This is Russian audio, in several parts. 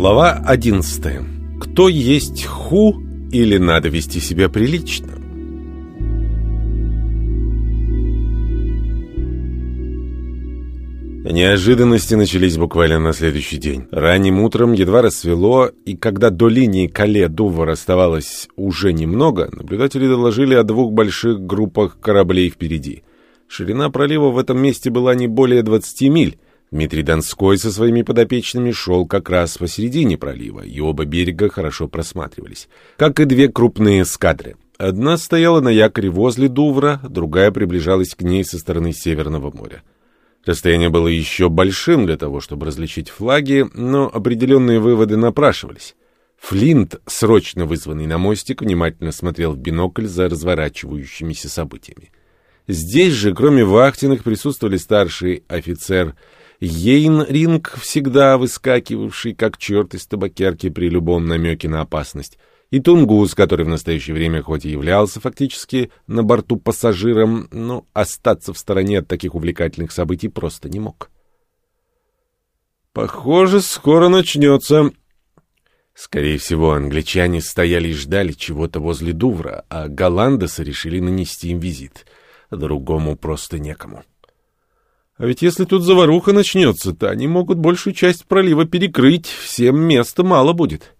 Глава 11. Кто есть ху или надо вести себя прилично? Неожиданности начались буквально на следующий день. Ранним утром едва рассвело, и когда до линии Кале-Дувар оставалось уже немного, наблюдатели доложили о двух больших группах кораблей впереди. Ширина пролива в этом месте была не более 20 миль, Дмитрий Донской со своими подопечными шел как раз посередине пролива, и оба берега хорошо просматривались, как и две крупные эскадры. Одна стояла на якоре возле Дувра, другая приближалась к ней со стороны Северного моря. Расстояние было еще большим для того, чтобы различить флаги, но определенные выводы напрашивались. Флинт, срочно вызванный на мостик, внимательно смотрел в бинокль за разворачивающимися событиями. Здесь же, кроме вахтенных, присутствовали старший офицер Ейн-ринг, всегда выскакивавший как черт из табакерки при любом намеке на опасность, и Тунгус, который в настоящее время хоть и являлся фактически на борту пассажиром, но остаться в стороне от таких увлекательных событий просто не мог. «Похоже, скоро начнется», Скорее всего, англичане стояли и ждали чего-то возле Дувра, а голландцы решили нанести им визит. Другому просто некому. А ведь если тут заваруха начнется, то они могут большую часть пролива перекрыть, всем места мало будет.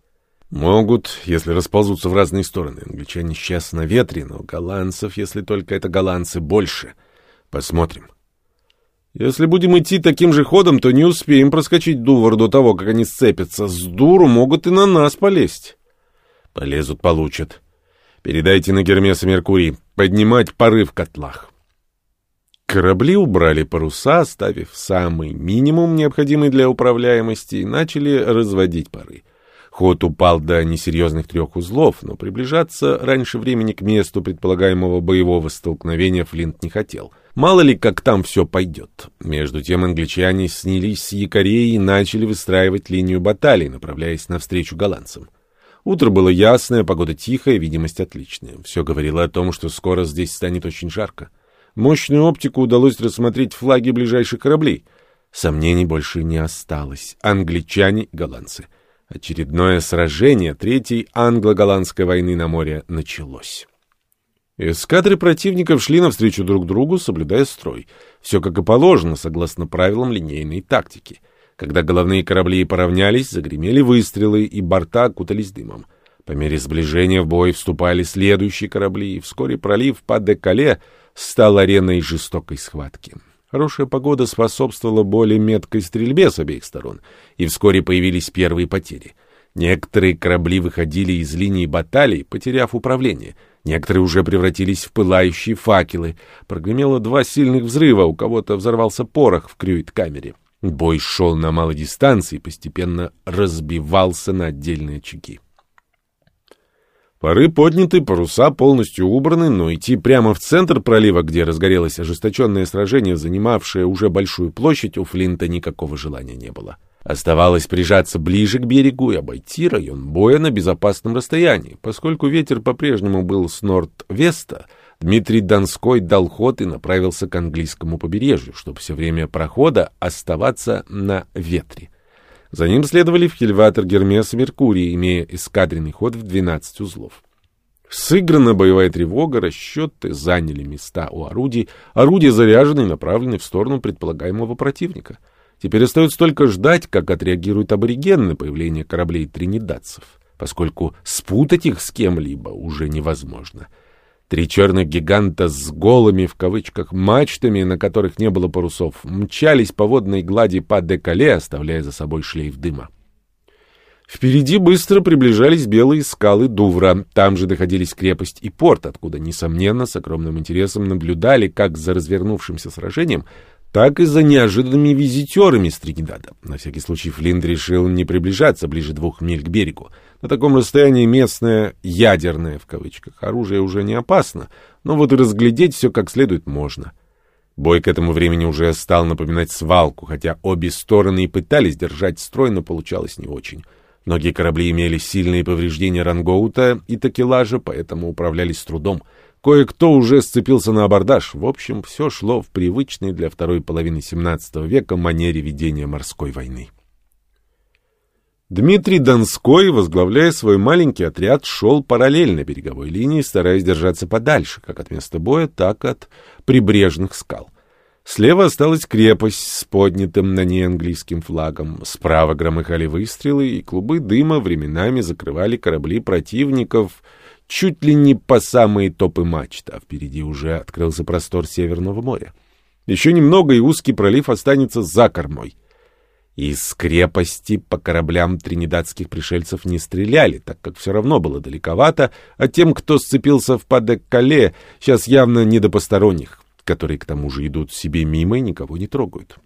Могут, если расползутся в разные стороны. Англичане сейчас на ветре, но голландцев, если только это голландцы, больше. Посмотрим. Если будем идти таким же ходом, то не успеем проскочить Дувар до того, как они сцепятся. С дуру могут и на нас полезть. Полезут, получат. Передайте на Гермеса Меркурий. Поднимать пары в котлах. Корабли убрали паруса, оставив самый минимум, необходимый для управляемости, и начали разводить пары. Ход упал до несерьезных трех узлов, но приближаться раньше времени к месту предполагаемого боевого столкновения Флинт не хотел. Мало ли, как там все пойдет. Между тем англичане снялись с якорей и начали выстраивать линию баталий, направляясь навстречу голландцам. Утро было ясное, погода тихая, видимость отличная. Все говорило о том, что скоро здесь станет очень жарко. Мощную оптику удалось рассмотреть флаги ближайших кораблей. Сомнений больше не осталось. Англичане и голландцы. Очередное сражение Третьей англо-голландской войны на море началось. Эскадры противников шли навстречу друг другу, соблюдая строй. Все как и положено, согласно правилам линейной тактики. Когда головные корабли поравнялись, загремели выстрелы, и борта окутались дымом. По мере сближения в бой вступали следующие корабли, и вскоре пролив под Декале стал ареной жестокой схватки. Хорошая погода способствовала более меткой стрельбе с обеих сторон, и вскоре появились первые потери. Некоторые корабли выходили из линии баталий, потеряв управление. Некоторые уже превратились в пылающие факелы. Прогремело два сильных взрыва, у кого-то взорвался порох в крюит-камере. Бой шел на малой дистанции и постепенно разбивался на отдельные очаги. Пары подняты, паруса полностью убраны, но идти прямо в центр пролива, где разгорелось ожесточенное сражение, занимавшее уже большую площадь, у Флинта никакого желания не было. Оставалось прижаться ближе к берегу и обойти район боя на безопасном расстоянии. Поскольку ветер по-прежнему был с норд-веста, Дмитрий Донской дал ход и направился к английскому побережью, чтобы все время прохода оставаться на ветре. За ним следовали в хильватор Гермес и Меркурий, имея эскадренный ход в 12 узлов. Сыграна боевая тревога, расчеты заняли места у орудий, орудия заряжены и направлены в сторону предполагаемого противника. Теперь остается только ждать, как отреагируют аборигены на появление кораблей тринидадцев, поскольку спутать их с кем-либо уже невозможно — Три черных гиганта с голыми, в кавычках, мачтами, на которых не было парусов, мчались по водной глади по декале, оставляя за собой шлейф дыма. Впереди быстро приближались белые скалы Дувра. Там же находились крепость и порт, откуда, несомненно, с огромным интересом наблюдали как за развернувшимся сражением, так и за неожиданными визитерами с Тринидада. На всякий случай Флинт решил не приближаться ближе двух миль к берегу. На таком расстоянии местное «ядерное» в кавычках оружие уже не опасно, но вот и разглядеть все как следует можно. Бой к этому времени уже стал напоминать свалку, хотя обе стороны и пытались держать строй, но получалось не очень. Многие корабли имели сильные повреждения рангоута и такелажа, поэтому управлялись с трудом — Кое-кто уже сцепился на абордаж. В общем, все шло в привычной для второй половины XVII века манере ведения морской войны. Дмитрий Донской, возглавляя свой маленький отряд, шел параллельно береговой линии, стараясь держаться подальше, как от места боя, так и от прибрежных скал. Слева осталась крепость с поднятым на ней английским флагом. Справа громыхали выстрелы, и клубы дыма временами закрывали корабли противников чуть ли не по самые топы мачт, а впереди уже открылся простор Северного моря. Еще немного, и узкий пролив останется за кормой. Из крепости по кораблям тринидадских пришельцев не стреляли, так как все равно было далековато, а тем, кто сцепился в Падек-Кале, сейчас явно не до посторонних, которые к тому же идут себе мимо и никого не трогают.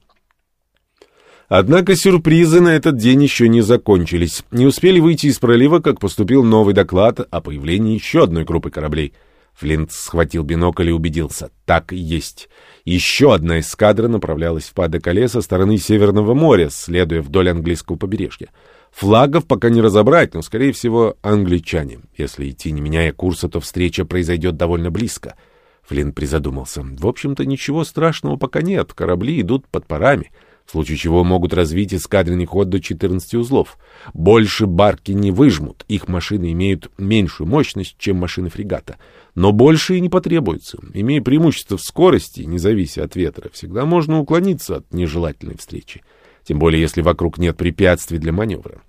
Однако сюрпризы на этот день еще не закончились. Не успели выйти из пролива, как поступил новый доклад о появлении еще одной группы кораблей — Флинт схватил бинокль и убедился. Так и есть. Еще одна эскадра направлялась в Паде-Кале со стороны Северного моря, следуя вдоль английского побережья. Флагов пока не разобрать, но, скорее всего, англичане. Если идти, не меняя курса, то встреча произойдет довольно близко. Флинт призадумался. В общем-то, ничего страшного пока нет. Корабли идут под парами в случае чего могут развить эскадренный ход до 14 узлов. Больше барки не выжмут, их машины имеют меньшую мощность, чем машины фрегата. Но больше и не потребуется. Имея преимущество в скорости, не завися от ветра, всегда можно уклониться от нежелательной встречи. Тем более, если вокруг нет препятствий для маневра.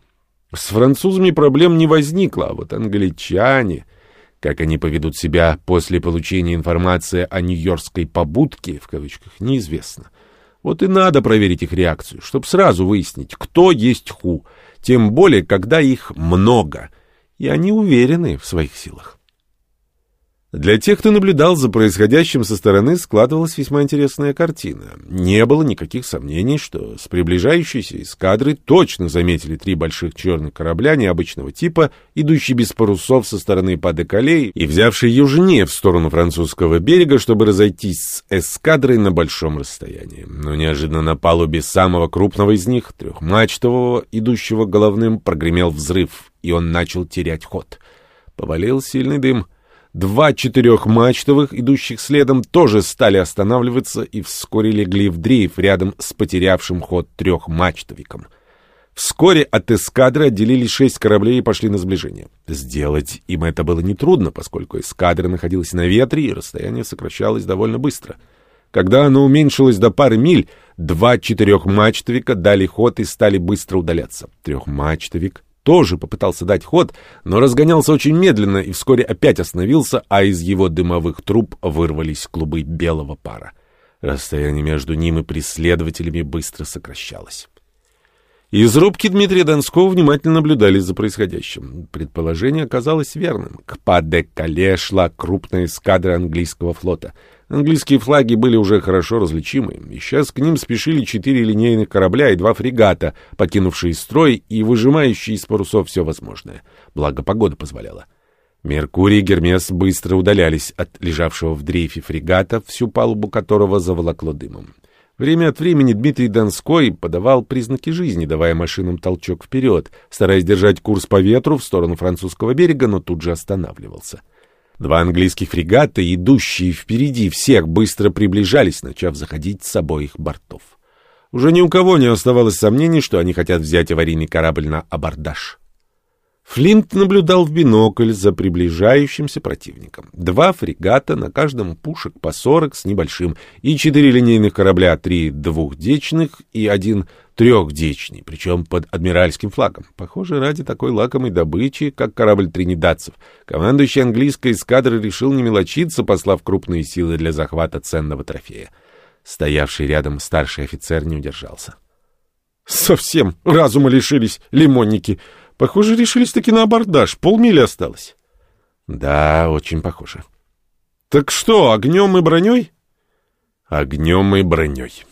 С французами проблем не возникло, а вот англичане... Как они поведут себя после получения информации о нью-йоркской «побудке», в кавычках, неизвестно. Вот и надо проверить их реакцию, чтобы сразу выяснить, кто есть ху, тем более, когда их много, и они уверены в своих силах. Для тех, кто наблюдал за происходящим со стороны, складывалась весьма интересная картина. Не было никаких сомнений, что с приближающейся эскадры точно заметили три больших черных корабля необычного типа, идущие без парусов со стороны Падекалей и взявшие южнее в сторону французского берега, чтобы разойтись с эскадрой на большом расстоянии. Но неожиданно на палубе самого крупного из них, трехмачтового, идущего головным, прогремел взрыв, и он начал терять ход. Повалил сильный дым — Два четырехмачтовых, идущих следом, тоже стали останавливаться и вскоре легли в дрейф рядом с потерявшим ход трехмачтовиком. Вскоре от эскадры отделились шесть кораблей и пошли на сближение. Сделать им это было нетрудно, поскольку эскадра находилась на ветре, и расстояние сокращалось довольно быстро. Когда оно уменьшилось до пары миль, два четырехмачтовика дали ход и стали быстро удаляться. Трехмачтовик тоже попытался дать ход, но разгонялся очень медленно и вскоре опять остановился, а из его дымовых труб вырвались клубы белого пара. Расстояние между ним и преследователями быстро сокращалось. Из рубки Дмитрия Донского внимательно наблюдали за происходящим. Предположение оказалось верным. К Паде-Кале шла крупная эскадра английского флота — Английские флаги были уже хорошо различимы, и сейчас к ним спешили четыре линейных корабля и два фрегата, покинувшие строй и выжимающие из парусов все возможное. Благо погода позволяла. Меркурий и Гермес быстро удалялись от лежавшего в дрейфе фрегата, всю палубу которого заволокло дымом. Время от времени Дмитрий Донской подавал признаки жизни, давая машинам толчок вперед, стараясь держать курс по ветру в сторону французского берега, но тут же останавливался. — Два английских фрегата, идущие впереди всех, быстро приближались, начав заходить с обоих бортов. Уже ни у кого не оставалось сомнений, что они хотят взять аварийный корабль на абордаж. Флинт наблюдал в бинокль за приближающимся противником. Два фрегата, на каждом пушек по сорок с небольшим, и четыре линейных корабля, три двухдечных и один трехдечный, причем под адмиральским флагом. Похоже, ради такой лакомой добычи, как корабль тринидадцев, командующий английской эскадрой решил не мелочиться, послав крупные силы для захвата ценного трофея. Стоявший рядом старший офицер не удержался. «Совсем разума лишились, лимонники!» Похоже, решились-таки на абордаж. Полмили осталось. Да, очень похоже. Так что, огнем и броней? Огнем и броней.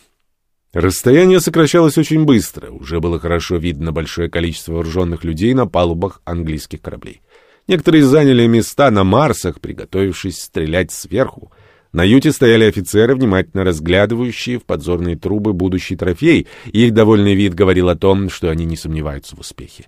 Расстояние сокращалось очень быстро. Уже было хорошо видно большое количество вооруженных людей на палубах английских кораблей. Некоторые заняли места на Марсах, приготовившись стрелять сверху. На юте стояли офицеры, внимательно разглядывающие в подзорные трубы будущий трофей, и их довольный вид говорил о том, что они не сомневаются в успехе.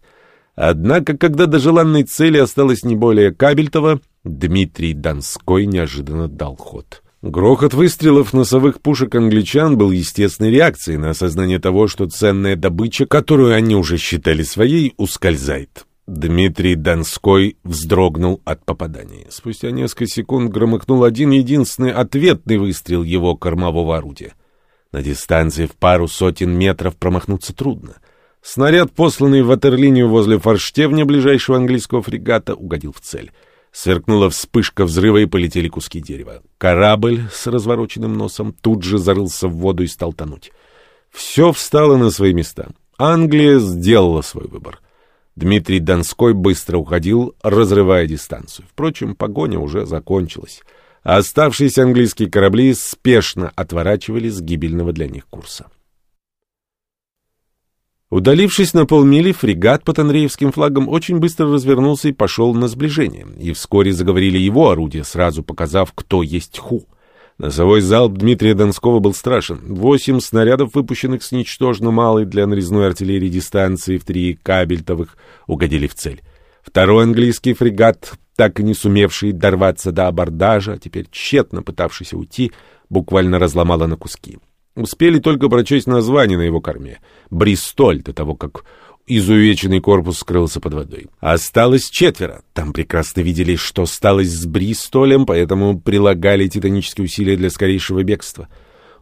Однако, когда до желанной цели осталось не более кабельтова, Дмитрий Донской неожиданно дал ход. Грохот выстрелов носовых пушек англичан был естественной реакцией на осознание того, что ценная добыча, которую они уже считали своей, ускользает. Дмитрий Донской вздрогнул от попадания. Спустя несколько секунд громыхнул один единственный ответный выстрел его кормового орудия. На дистанции в пару сотен метров промахнуться трудно. Снаряд, посланный в ватерлинию возле форштевня ближайшего английского фрегата, угодил в цель. Сверкнула вспышка взрыва и полетели куски дерева. Корабль с развороченным носом тут же зарылся в воду и стал тонуть. Все встало на свои места. Англия сделала свой выбор. Дмитрий Донской быстро уходил, разрывая дистанцию. Впрочем, погоня уже закончилась. Оставшиеся английские корабли спешно отворачивали с гибельного для них курса. Удалившись на полмили, фрегат под Андреевским флагом очень быстро развернулся и пошел на сближение, и вскоре заговорили его орудия, сразу показав, кто есть ху. Носовой залп Дмитрия Донского был страшен. Восемь снарядов, выпущенных с ничтожно малой для нарезной артиллерии дистанции в три кабельтовых, угодили в цель. Второй английский фрегат, так и не сумевший дорваться до абордажа, теперь тщетно пытавшийся уйти, буквально разломало на куски. Успели только прочесть название на его корме. «Бристоль» до того, как изувеченный корпус скрылся под водой. Осталось четверо. Там прекрасно видели, что сталось с Бристолем, поэтому прилагали титанические усилия для скорейшего бегства.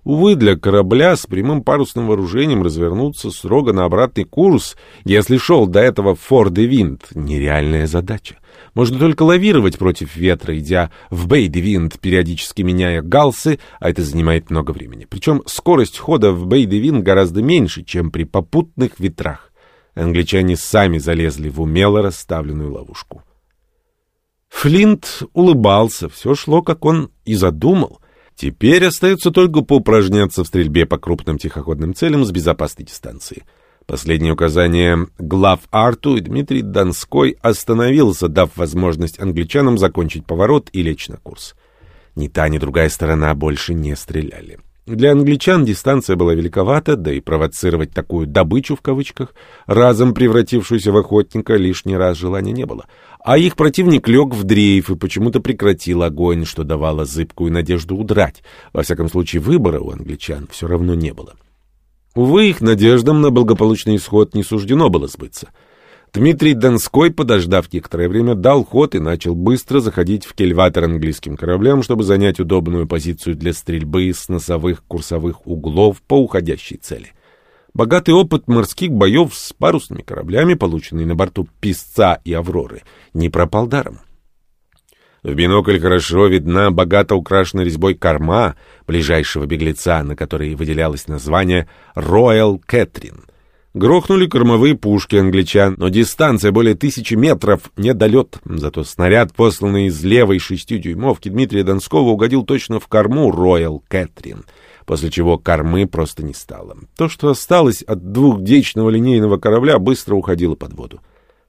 Увы, для корабля с прямым парусным вооружением развернуться строго на обратный курс, если шел до этого Фор-де-Винт, нереальная задача. Можно только лавировать против ветра, идя в Бейдевинд, периодически меняя галсы, а это занимает много времени. Причем скорость хода в Бейдевинд гораздо меньше, чем при попутных ветрах. Англичане сами залезли в умело расставленную ловушку. Флинт улыбался, все шло, как он и задумал. Теперь остается только поупражняться в стрельбе по крупным тихоходным целям с безопасной дистанции. Последнее указание глав Арту Дмитрий Донской остановился, дав возможность англичанам закончить поворот и лечь на курс. Ни та, ни другая сторона больше не стреляли. Для англичан дистанция была великовата, да и провоцировать такую «добычу» в кавычках, разом превратившуюся в охотника, лишний раз желания не было. А их противник лег в дрейф и почему-то прекратил огонь, что давало зыбкую надежду удрать. Во всяком случае, выбора у англичан все равно не было. Увы, их надеждам на благополучный исход не суждено было сбыться. Дмитрий Донской, подождав некоторое время, дал ход и начал быстро заходить в кельватор английским кораблям, чтобы занять удобную позицию для стрельбы с носовых курсовых углов по уходящей цели. Богатый опыт морских боев с парусными кораблями, полученный на борту «Песца» и «Авроры», не пропал даром. В бинокль хорошо видна богато украшенная резьбой корма ближайшего беглеца, на которой выделялось название «Роял Кэтрин». Грохнули кормовые пушки англичан, но дистанция более тысячи метров не долет. Зато снаряд, посланный из левой шестидюймовки Дмитрия Донского, угодил точно в корму «Роял Кэтрин», после чего кормы просто не стало. То, что осталось от двухдечного линейного корабля, быстро уходило под воду.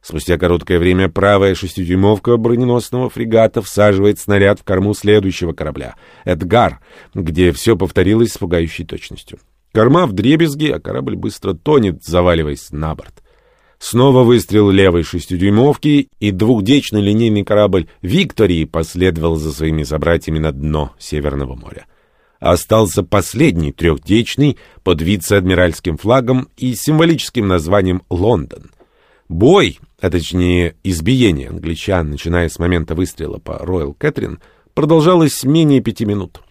Спустя короткое время правая шестидюймовка броненосного фрегата всаживает снаряд в корму следующего корабля — «Эдгар», где все повторилось с пугающей точностью. Корма в дребезги, а корабль быстро тонет, заваливаясь на борт. Снова выстрел левой шестидюймовки, и двухдечный линейный корабль «Виктории» последовал за своими собратьями на дно Северного моря. Остался последний трехдечный под вице-адмиральским флагом и символическим названием «Лондон». Бой, а точнее избиение англичан, начиная с момента выстрела по «Роyal Кэтрин», продолжалось менее пяти минут.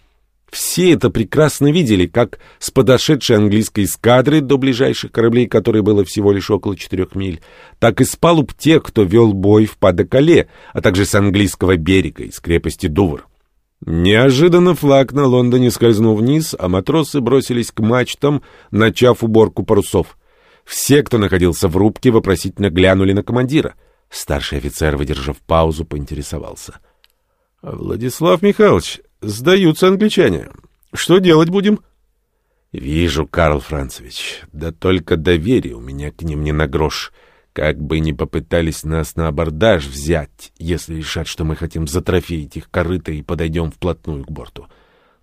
Все это прекрасно видели, как с подошедшей английской эскадры до ближайших кораблей, которые было всего лишь около четырех миль, так и с палуб тех, кто вел бой в Падокале, а также с английского берега, из крепости Дувр. Неожиданно флаг на Лондоне скользнул вниз, а матросы бросились к мачтам, начав уборку парусов. Все, кто находился в рубке, вопросительно глянули на командира. Старший офицер, выдержав паузу, поинтересовался. — Владислав Михайлович, Сдаются англичане. Что делать будем? Вижу, Карл Францевич. Да только доверия у меня к ним не на грош. Как бы ни попытались нас на абордаж взять, если решат, что мы хотим затрофеить их корыто и подойдем вплотную к борту.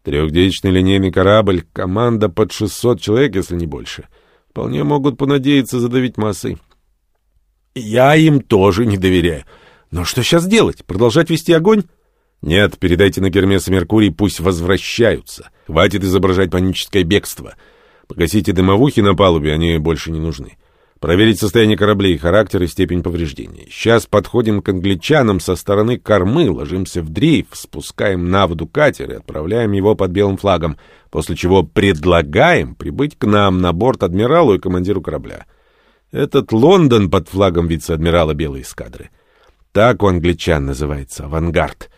Трехдечный линейный корабль, команда под 600 человек, если не больше. Вполне могут понадеяться задавить массой. Я им тоже не доверяю. Но что сейчас делать? Продолжать вести огонь? Нет, передайте на Гермеса Меркурий, пусть возвращаются. Хватит изображать паническое бегство. Погасите дымовухи на палубе, они больше не нужны. Проверить состояние кораблей, характер и степень повреждений. Сейчас подходим к англичанам со стороны кормы, ложимся в дрейф, спускаем на воду катер и отправляем его под белым флагом, после чего предлагаем прибыть к нам на борт адмиралу и командиру корабля. Этот Лондон под флагом вице-адмирала белой эскадры. Так у англичан называется «Авангард».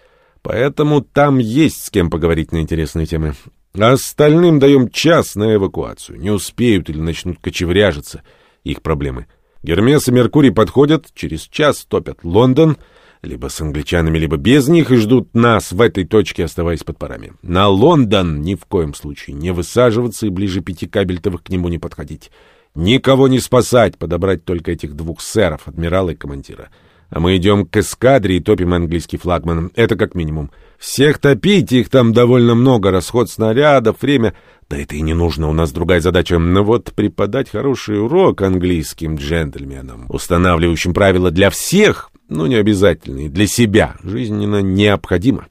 Поэтому там есть с кем поговорить на интересные темы. А остальным даем час на эвакуацию. Не успеют или начнут кочевряжиться. Их проблемы. Гермес и Меркурий подходят, через час топят Лондон, либо с англичанами, либо без них, и ждут нас в этой точке, оставаясь под парами. На Лондон ни в коем случае не высаживаться и ближе пяти кабельтовых к нему не подходить. Никого не спасать, подобрать только этих двух сэров, адмирала и командира. А мы идем к эскадре и топим английский флагман. Это как минимум. Всех топить, их там довольно много, расход снарядов, время... Да это и не нужно, у нас другая задача. Но вот преподать хороший урок английским джентльменам, устанавливающим правила для всех, ну не обязательно, и для себя, жизненно необходимо.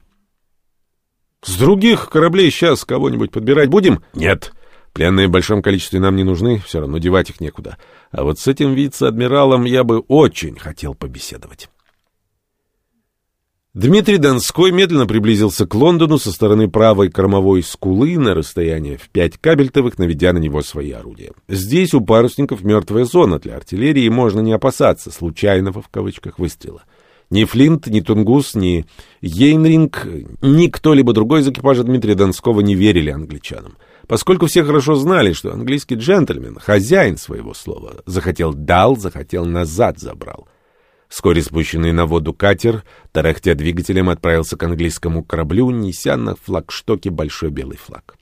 С других кораблей сейчас кого-нибудь подбирать будем? Нет. Пленные в большом количестве нам не нужны, все равно девать их некуда. А вот с этим вице-адмиралом я бы очень хотел побеседовать. Дмитрий Донской медленно приблизился к Лондону со стороны правой кормовой скулы на расстояние в пять кабельтовых, наведя на него свои орудия. Здесь у парусников мертвая зона для артиллерии, можно не опасаться случайного в кавычках выстрела. Ни Флинт, ни Тунгус, ни Йейнринг, ни кто-либо другой из экипажа Дмитрия Донского не верили англичанам поскольку все хорошо знали, что английский джентльмен, хозяин своего слова, захотел дал, захотел назад забрал. Вскоре спущенный на воду катер, тарахтя двигателем, отправился к английскому кораблю, неся на флагштоке большой белый флаг.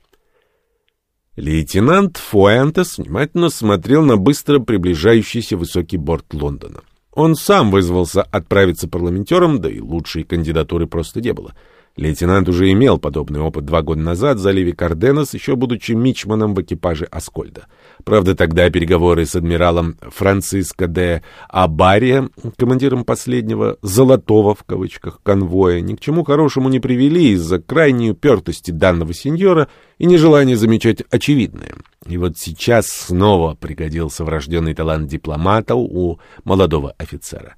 Лейтенант Фуэнтес внимательно смотрел на быстро приближающийся высокий борт Лондона. Он сам вызвался отправиться парламентером, да и лучшей кандидатуры просто не было — Лейтенант уже имел подобный опыт два года назад в заливе Карденос, еще будучи мичманом в экипаже Аскольда. Правда, тогда переговоры с адмиралом Франциско де Абария, командиром последнего «золотого» в кавычках конвоя, ни к чему хорошему не привели из-за крайней упертости данного сеньора и нежелания замечать очевидное. И вот сейчас снова пригодился врожденный талант дипломата у молодого офицера.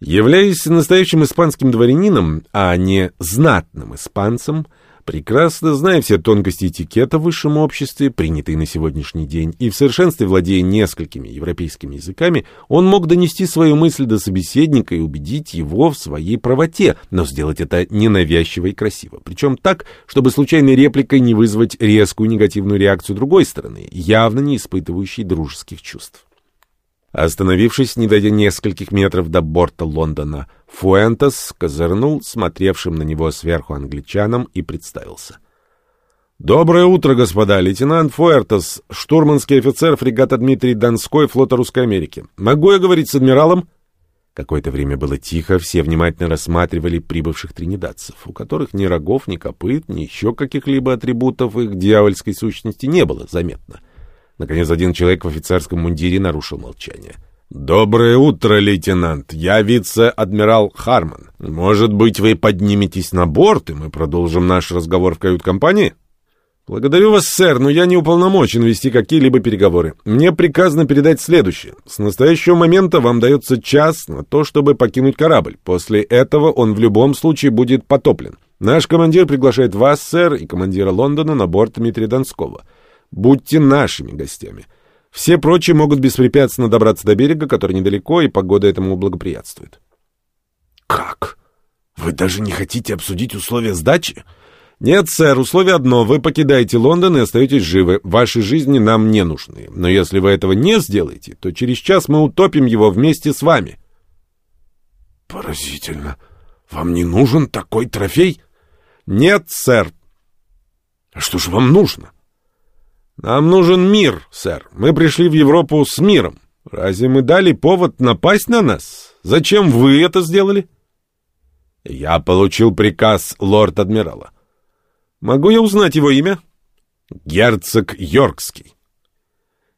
Являясь настоящим испанским дворянином, а не знатным испанцем, прекрасно зная все тонкости этикета в высшем обществе, принятые на сегодняшний день, и в совершенстве владея несколькими европейскими языками, он мог донести свою мысль до собеседника и убедить его в своей правоте, но сделать это ненавязчиво и красиво, причем так, чтобы случайной репликой не вызвать резкую негативную реакцию другой стороны, явно не испытывающей дружеских чувств. Остановившись, не дойдя нескольких метров до борта Лондона, Фуэнтес козырнул смотревшим на него сверху англичанам и представился. «Доброе утро, господа! Лейтенант Фуэртес, штурманский офицер фрегата Дмитрий Донской флота Русской Америки. Могу я говорить с адмиралом?» Какое-то время было тихо, все внимательно рассматривали прибывших тринидадцев, у которых ни рогов, ни копыт, ни еще каких-либо атрибутов их дьявольской сущности не было заметно. — Наконец, один человек в офицерском мундире нарушил молчание. «Доброе утро, лейтенант. Я вице-адмирал Харман. Может быть, вы подниметесь на борт, и мы продолжим наш разговор в кают-компании?» «Благодарю вас, сэр, но я не уполномочен вести какие-либо переговоры. Мне приказано передать следующее. С настоящего момента вам дается час на то, чтобы покинуть корабль. После этого он в любом случае будет потоплен. Наш командир приглашает вас, сэр, и командира Лондона на борт Дмитрия Донского». Будьте нашими гостями. Все прочие могут беспрепятственно добраться до берега, который недалеко, и погода этому благоприятствует. Как? Вы даже не хотите обсудить условия сдачи? Нет, сэр, условие одно. Вы покидаете Лондон и остаетесь живы. Ваши жизни нам не нужны. Но если вы этого не сделаете, то через час мы утопим его вместе с вами. Поразительно. Вам не нужен такой трофей? Нет, сэр. А что же вам нужно? — нам нужен мир, сэр. Мы пришли в Европу с миром. Разве мы дали повод напасть на нас? Зачем вы это сделали? Я получил приказ лорд-адмирала. Могу я узнать его имя? Герцог Йоркский.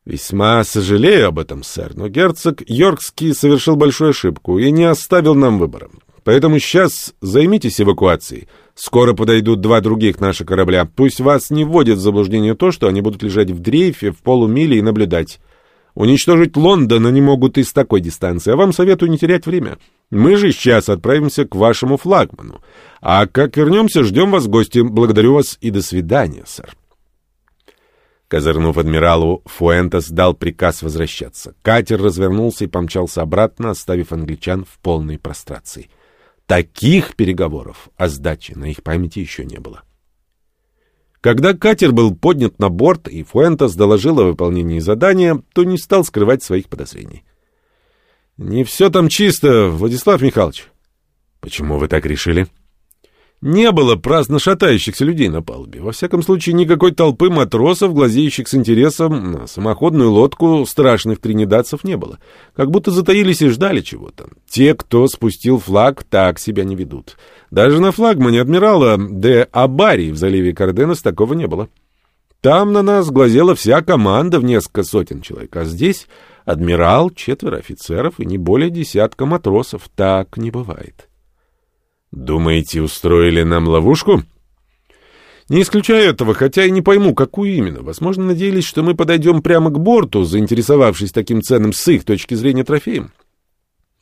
Весьма сожалею об этом, сэр, но герцог Йоркский совершил большую ошибку и не оставил нам выбора. Поэтому сейчас займитесь эвакуацией. Скоро подойдут два других наших корабля. Пусть вас не вводит в заблуждение то, что они будут лежать в дрейфе в полумиле и наблюдать. Уничтожить Лондон они могут и с такой дистанции, а вам советую не терять время. Мы же сейчас отправимся к вашему флагману. А как вернемся, ждем вас в гости. Благодарю вас и до свидания, сэр. Козырнув адмиралу, Фуэнтес дал приказ возвращаться. Катер развернулся и помчался обратно, оставив англичан в полной прострации. Таких переговоров о сдаче на их памяти еще не было. Когда катер был поднят на борт и Фуэнтес доложил о выполнении задания, то не стал скрывать своих подозрений. «Не все там чисто, Владислав Михайлович». «Почему вы так решили?» Не было праздно шатающихся людей на палубе. Во всяком случае, никакой толпы матросов, глазеющих с интересом на самоходную лодку страшных тринидадцев не было. Как будто затаились и ждали чего-то. Те, кто спустил флаг, так себя не ведут. Даже на флагмане адмирала де Абари в заливе Карденес такого не было. Там на нас глазела вся команда в несколько сотен человек, а здесь адмирал, четверо офицеров и не более десятка матросов. Так не бывает. Думаете, устроили нам ловушку? Не исключаю этого, хотя и не пойму, какую именно. Возможно, надеялись, что мы подойдем прямо к борту, заинтересовавшись таким ценным с их точки зрения трофеем.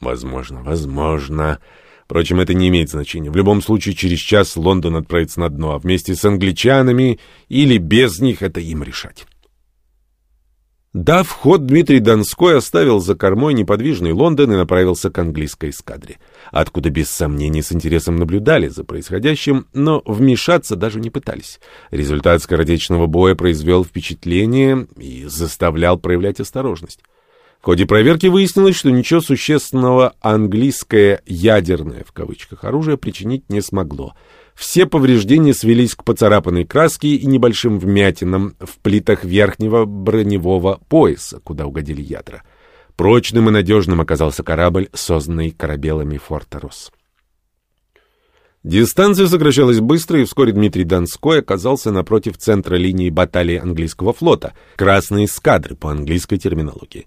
Возможно, возможно. Впрочем, это не имеет значения. В любом случае, через час Лондон отправится на дно, а вместе с англичанами или без них это им решать. Дав ход, Дмитрий Донской оставил за кормой неподвижный Лондон и направился к английской эскадре, откуда без сомнений с интересом наблюдали за происходящим, но вмешаться даже не пытались. Результат скоротечного боя произвел впечатление и заставлял проявлять осторожность. В ходе проверки выяснилось, что ничего существенного английское «ядерное» в кавычках оружие причинить не смогло — все повреждения свелись к поцарапанной краске и небольшим вмятинам в плитах верхнего броневого пояса, куда угодили ядра. Прочным и надежным оказался корабль, созданный корабелами Фортерос. Дистанция сокращалась быстро, и вскоре Дмитрий Донской оказался напротив центра линии баталии английского флота, красной эскадры по английской терминологии.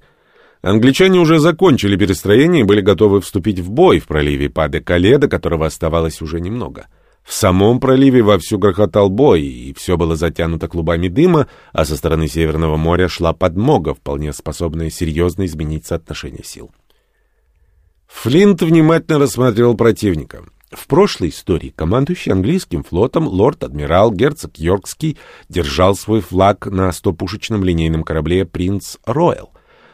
Англичане уже закончили перестроение и были готовы вступить в бой в проливе Паде-Кале, до которого оставалось уже немного — в самом проливе вовсю грохотал бой, и все было затянуто клубами дыма, а со стороны Северного моря шла подмога, вполне способная серьезно изменить соотношение сил. Флинт внимательно рассматривал противника. В прошлой истории командующий английским флотом лорд-адмирал герцог Йоркский держал свой флаг на стопушечном линейном корабле «Принц Роyal».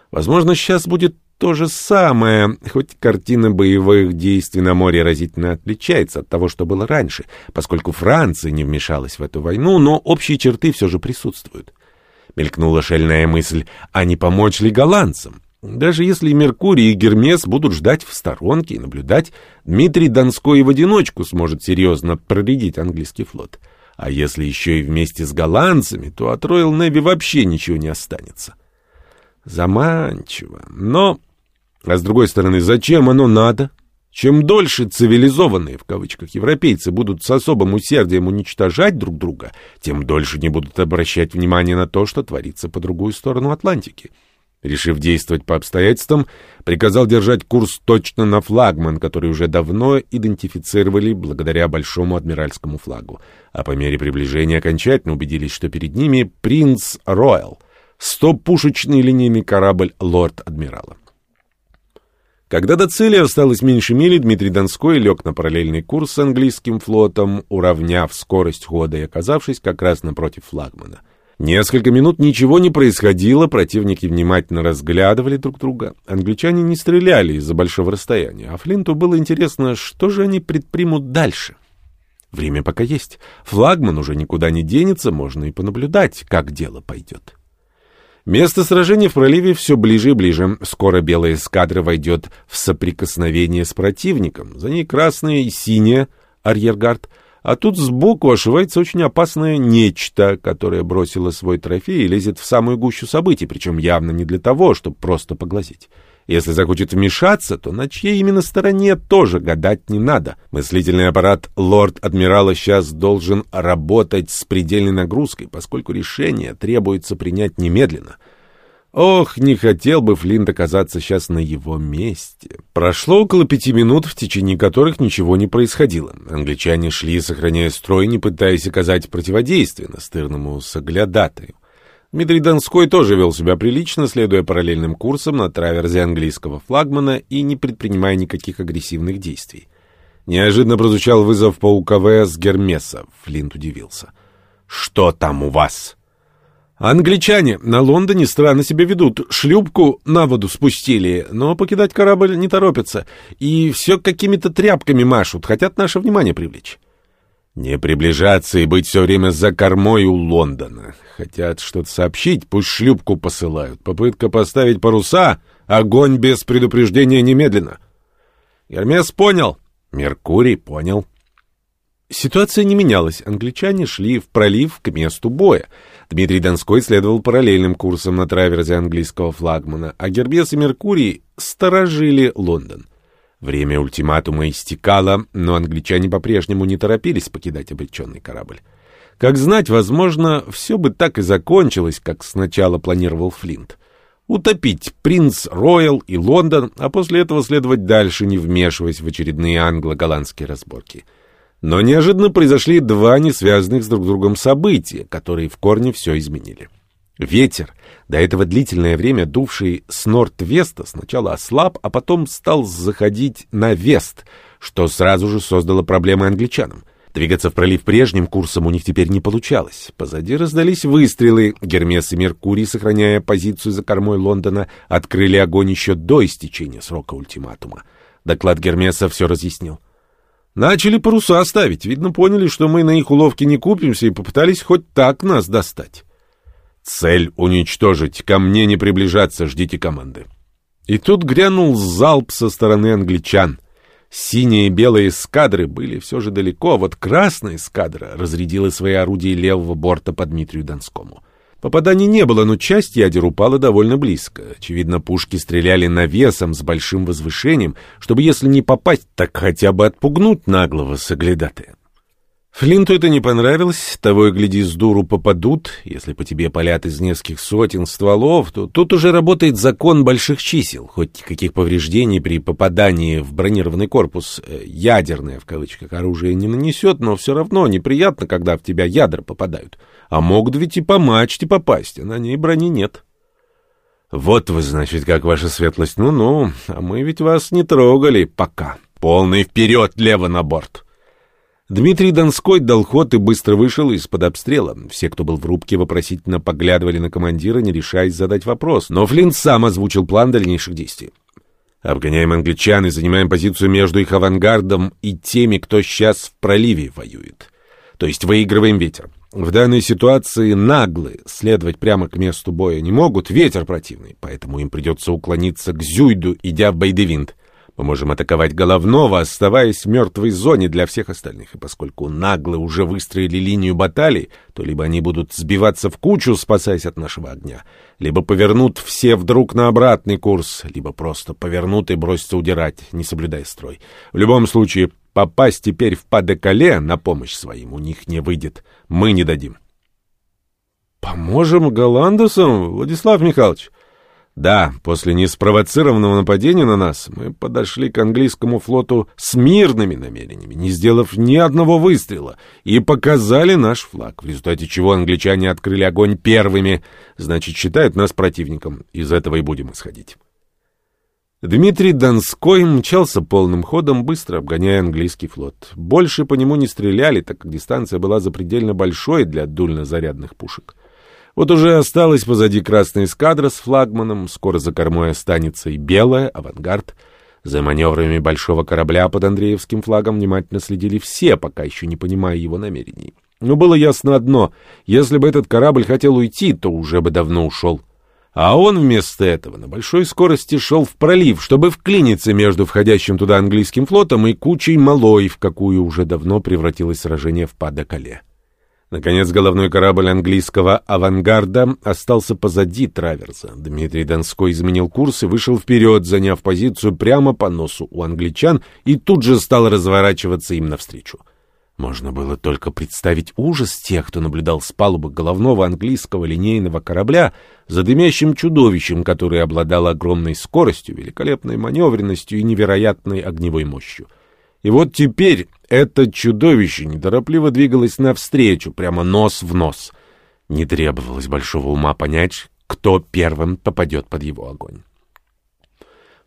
Возможно, сейчас будет то же самое, хоть картина боевых действий на море разительно отличается от того, что было раньше, поскольку Франция не вмешалась в эту войну, но общие черты все же присутствуют. Мелькнула шальная мысль, а не помочь ли голландцам? Даже если Меркурий и Гермес будут ждать в сторонке и наблюдать, Дмитрий Донской в одиночку сможет серьезно проредить английский флот. А если еще и вместе с голландцами, то от Роyal Navy вообще ничего не останется. Заманчиво, но а с другой стороны, зачем оно надо? Чем дольше цивилизованные, в кавычках, европейцы будут с особым усердием уничтожать друг друга, тем дольше не будут обращать внимание на то, что творится по другую сторону Атлантики. Решив действовать по обстоятельствам, приказал держать курс точно на флагман, который уже давно идентифицировали благодаря большому адмиральскому флагу. А по мере приближения окончательно убедились, что перед ними принц Роyal, стопушечный линейный корабль лорд-адмирала. Когда до цели осталось меньше мили, Дмитрий Донской лег на параллельный курс с английским флотом, уравняв скорость хода и оказавшись как раз напротив флагмана. Несколько минут ничего не происходило, противники внимательно разглядывали друг друга. Англичане не стреляли из-за большого расстояния, а Флинту было интересно, что же они предпримут дальше. Время пока есть. Флагман уже никуда не денется, можно и понаблюдать, как дело пойдет. Место сражения в проливе все ближе и ближе. Скоро белая эскадра войдет в соприкосновение с противником. За ней красная и синяя арьергард. А тут сбоку ошивается очень опасное нечто, которое бросило свой трофей и лезет в самую гущу событий, причем явно не для того, чтобы просто поглазеть. Если захочет вмешаться, то на чьей именно стороне тоже гадать не надо. Мыслительный аппарат лорд-адмирала сейчас должен работать с предельной нагрузкой, поскольку решение требуется принять немедленно. Ох, не хотел бы Флинт оказаться сейчас на его месте. Прошло около пяти минут, в течение которых ничего не происходило. Англичане шли, сохраняя строй, не пытаясь оказать противодействие настырному соглядатаю. Дмитрий Донской тоже вел себя прилично, следуя параллельным курсам на траверзе английского флагмана и не предпринимая никаких агрессивных действий. Неожиданно прозвучал вызов по УКВ с Гермеса. Флинт удивился. «Что там у вас?» Англичане на Лондоне странно себя ведут. Шлюпку на воду спустили, но покидать корабль не торопятся. И все какими-то тряпками машут, хотят наше внимание привлечь. Не приближаться и быть все время за кормой у Лондона. Хотят что-то сообщить, пусть шлюпку посылают. Попытка поставить паруса — огонь без предупреждения немедленно. Гермес понял. Меркурий понял. Ситуация не менялась. Англичане шли в пролив к месту боя. Дмитрий Донской следовал параллельным курсом на траверзе английского флагмана, а Гербес и Меркурий сторожили Лондон. Время ультиматума истекало, но англичане по-прежнему не торопились покидать обреченный корабль. Как знать, возможно, все бы так и закончилось, как сначала планировал Флинт. Утопить принц Роyal и Лондон, а после этого следовать дальше, не вмешиваясь в очередные англо-голландские разборки — но неожиданно произошли два несвязанных с друг другом события, которые в корне все изменили. Ветер, до этого длительное время дувший с норд-веста, сначала ослаб, а потом стал заходить на вест, что сразу же создало проблемы англичанам. Двигаться в пролив прежним курсом у них теперь не получалось. Позади раздались выстрелы. Гермес и Меркурий, сохраняя позицию за кормой Лондона, открыли огонь еще до истечения срока ультиматума. Доклад Гермеса все разъяснил. Начали паруса ставить. Видно, поняли, что мы на их уловки не купимся и попытались хоть так нас достать. Цель — уничтожить. Ко мне не приближаться, ждите команды. И тут грянул залп со стороны англичан. Синие и белые эскадры были все же далеко, вот красная эскадра разрядила свои орудия левого борта по Дмитрию Донскому. Попаданий не было, но часть ядер упала довольно близко. Очевидно, пушки стреляли навесом с большим возвышением, чтобы, если не попасть, так хотя бы отпугнуть наглого соглядатая. Флинту это не понравилось, того и гляди, с дуру попадут. Если по тебе палят из нескольких сотен стволов, то тут уже работает закон больших чисел. Хоть каких повреждений при попадании в бронированный корпус э, «ядерное» в кавычках оружие не нанесет, но все равно неприятно, когда в тебя ядра попадают. А могут ведь и по мачте попасть, а на ней брони нет. Вот вы, значит, как ваша светлость. Ну-ну, а мы ведь вас не трогали пока. Полный вперед, лево на борт. Дмитрий Донской дал ход и быстро вышел из-под обстрела. Все, кто был в рубке, вопросительно поглядывали на командира, не решаясь задать вопрос. Но Флинт сам озвучил план дальнейших действий. Обгоняем англичан и занимаем позицию между их авангардом и теми, кто сейчас в проливе воюет. То есть выигрываем ветер. В данной ситуации наглые следовать прямо к месту боя не могут, ветер противный, поэтому им придется уклониться к Зюйду, идя в Байдевинт. Мы можем атаковать головного, оставаясь в мертвой зоне для всех остальных, и поскольку наглые уже выстроили линию баталий, то либо они будут сбиваться в кучу, спасаясь от нашего огня, либо повернут все вдруг на обратный курс, либо просто повернут и бросятся удирать, не соблюдая строй. В любом случае, Попасть теперь в Падекале на помощь своим у них не выйдет. Мы не дадим. Поможем голландцам, Владислав Михайлович? Да, после неспровоцированного нападения на нас мы подошли к английскому флоту с мирными намерениями, не сделав ни одного выстрела, и показали наш флаг, в результате чего англичане открыли огонь первыми, значит, считают нас противником. Из этого и будем исходить. Дмитрий Донской мчался полным ходом, быстро обгоняя английский флот. Больше по нему не стреляли, так как дистанция была запредельно большой для дульнозарядных пушек. Вот уже осталась позади красная эскадра с флагманом, скоро за кормой останется и белая, авангард. За маневрами большого корабля под Андреевским флагом внимательно следили все, пока еще не понимая его намерений. Но было ясно одно — если бы этот корабль хотел уйти, то уже бы давно ушел. А он вместо этого на большой скорости шел в пролив, чтобы вклиниться между входящим туда английским флотом и кучей малой, в какую уже давно превратилось сражение в Падакале. Наконец, головной корабль английского «Авангарда» остался позади траверса. Дмитрий Донской изменил курс и вышел вперед, заняв позицию прямо по носу у англичан, и тут же стал разворачиваться им навстречу. Можно было только представить ужас тех, кто наблюдал с палубы головного английского линейного корабля за дымящим чудовищем, которое обладало огромной скоростью, великолепной маневренностью и невероятной огневой мощью. И вот теперь это чудовище неторопливо двигалось навстречу, прямо нос в нос. Не требовалось большого ума понять, кто первым попадет под его огонь.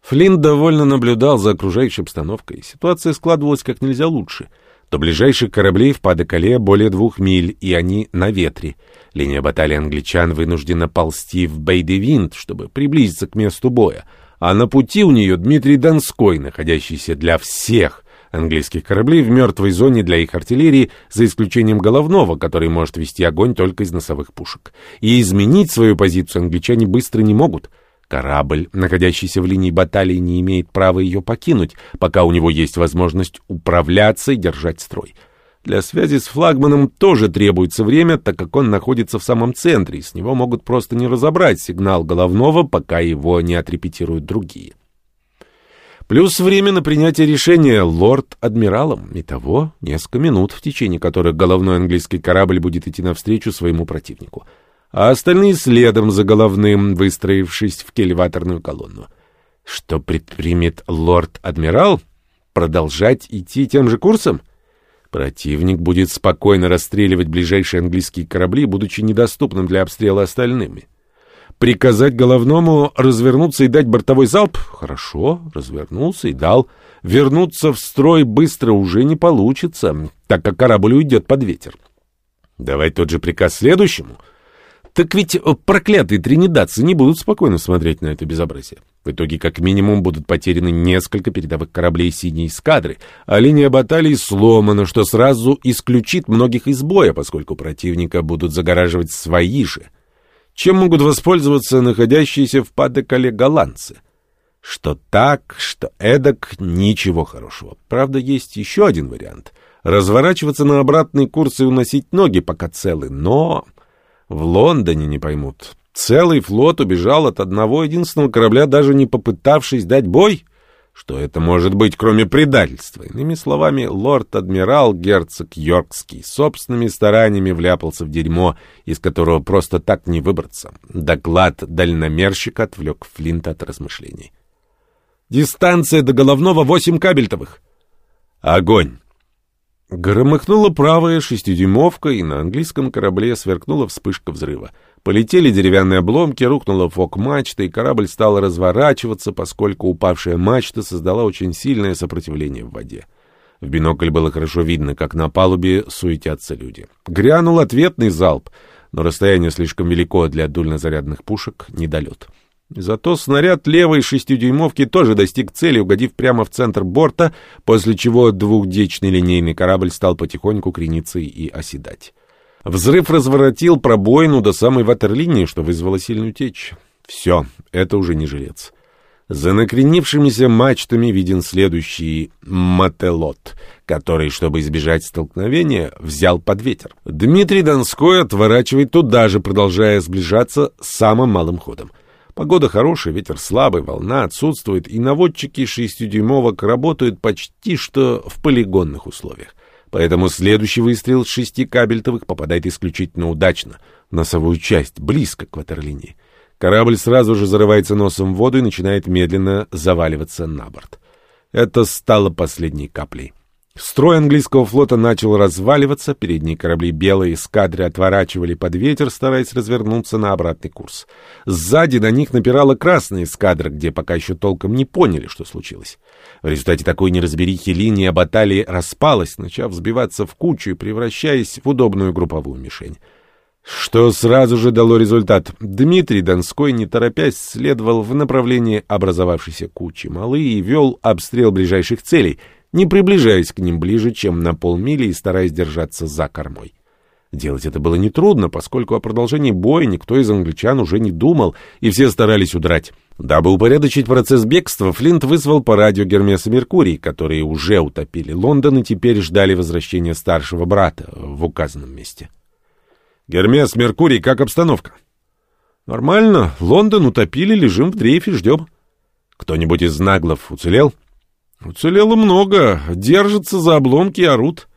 Флинт довольно наблюдал за окружающей обстановкой. Ситуация складывалась как нельзя лучше — до ближайших кораблей в Падекале более двух миль, и они на ветре. Линия баталии англичан вынуждена ползти в Бейдевинт, чтобы приблизиться к месту боя. А на пути у нее Дмитрий Донской, находящийся для всех английских кораблей в мертвой зоне для их артиллерии, за исключением головного, который может вести огонь только из носовых пушек. И изменить свою позицию англичане быстро не могут — Корабль, находящийся в линии баталии, не имеет права ее покинуть, пока у него есть возможность управляться и держать строй. Для связи с флагманом тоже требуется время, так как он находится в самом центре, и с него могут просто не разобрать сигнал головного, пока его не отрепетируют другие. Плюс время на принятие решения лорд-адмиралом. Итого несколько минут, в течение которых головной английский корабль будет идти навстречу своему противнику — а остальные следом за головным, выстроившись в кельваторную колонну. Что предпримет лорд-адмирал? Продолжать идти тем же курсом? Противник будет спокойно расстреливать ближайшие английские корабли, будучи недоступным для обстрела остальными. Приказать головному развернуться и дать бортовой залп? Хорошо, развернулся и дал. Вернуться в строй быстро уже не получится, так как корабль уйдет под ветер. Давать тот же приказ следующему — так ведь проклятые тринидадцы не будут спокойно смотреть на это безобразие. В итоге, как минимум, будут потеряны несколько передовых кораблей синей эскадры, а линия баталий сломана, что сразу исключит многих из боя, поскольку противника будут загораживать свои же. Чем могут воспользоваться находящиеся в Падекале голландцы? Что так, что эдак, ничего хорошего. Правда, есть еще один вариант. Разворачиваться на обратный курс и уносить ноги, пока целы, но... В Лондоне не поймут. Целый флот убежал от одного единственного корабля, даже не попытавшись дать бой? Что это может быть, кроме предательства? Иными словами, лорд-адмирал герцог Йоркский собственными стараниями вляпался в дерьмо, из которого просто так не выбраться. Доклад дальномерщика отвлек Флинта от размышлений. «Дистанция до головного восемь кабельтовых!» «Огонь!» Громыхнула правая шестидюймовка, и на английском корабле сверкнула вспышка взрыва. Полетели деревянные обломки, рухнула фок-мачта, и корабль стал разворачиваться, поскольку упавшая мачта создала очень сильное сопротивление в воде. В бинокль было хорошо видно, как на палубе суетятся люди. Грянул ответный залп, но расстояние слишком велико для дульнозарядных пушек, недолет. Зато снаряд левой шестидюймовки тоже достиг цели, угодив прямо в центр борта, после чего двухдечный линейный корабль стал потихоньку крениться и оседать. Взрыв разворотил пробоину до самой ватерлинии, что вызвало сильную течь. Все, это уже не жилец. За накренившимися мачтами виден следующий мотелот, который, чтобы избежать столкновения, взял под ветер. Дмитрий Донской отворачивает туда же, продолжая сближаться самым малым ходом. Погода хорошая, ветер слабый, волна отсутствует, и наводчики шестидюймовок работают почти что в полигонных условиях. Поэтому следующий выстрел с шести кабельтовых попадает исключительно удачно, в носовую часть, близко к ватерлинии. Корабль сразу же зарывается носом в воду и начинает медленно заваливаться на борт. Это стало последней каплей. Строй английского флота начал разваливаться, передние корабли белой эскадры отворачивали под ветер, стараясь развернуться на обратный курс. Сзади на них напирала красная эскадра, где пока еще толком не поняли, что случилось. В результате такой неразберихи линия баталии распалась, начав сбиваться в кучу и превращаясь в удобную групповую мишень. Что сразу же дало результат. Дмитрий Донской, не торопясь, следовал в направлении образовавшейся кучи малы и вел обстрел ближайших целей — не приближаясь к ним ближе, чем на полмили и стараясь держаться за кормой. Делать это было нетрудно, поскольку о продолжении боя никто из англичан уже не думал, и все старались удрать. Дабы упорядочить процесс бегства, Флинт вызвал по радио Гермеса Меркурий, которые уже утопили Лондон и теперь ждали возвращения старшего брата в указанном месте. «Гермес, Меркурий, как обстановка?» «Нормально. Лондон утопили, лежим в дрейфе, ждем». «Кто-нибудь из наглов уцелел?» Уцелело много, держатся за обломки и орут.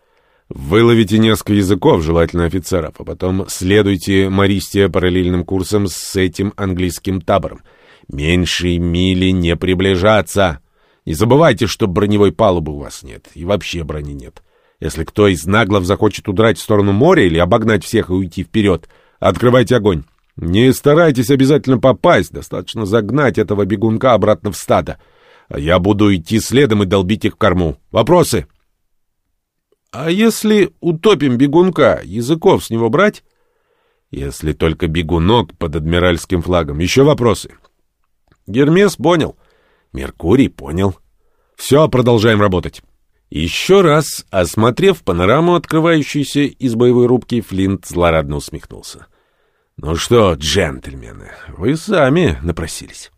Выловите несколько языков, желательно офицеров, а потом следуйте Мористия параллельным курсом с этим английским табором. Меньше мили не приближаться. Не забывайте, что броневой палубы у вас нет, и вообще брони нет. Если кто из наглов захочет удрать в сторону моря или обогнать всех и уйти вперед, открывайте огонь. Не старайтесь обязательно попасть, достаточно загнать этого бегунка обратно в стадо. А я буду идти следом и долбить их в корму. Вопросы? А если утопим бегунка, языков с него брать? Если только бегунок под адмиральским флагом. Еще вопросы? Гермес понял. Меркурий понял. Все, продолжаем работать. Еще раз, осмотрев панораму, открывающуюся из боевой рубки, Флинт злорадно усмехнулся. «Ну что, джентльмены, вы сами напросились».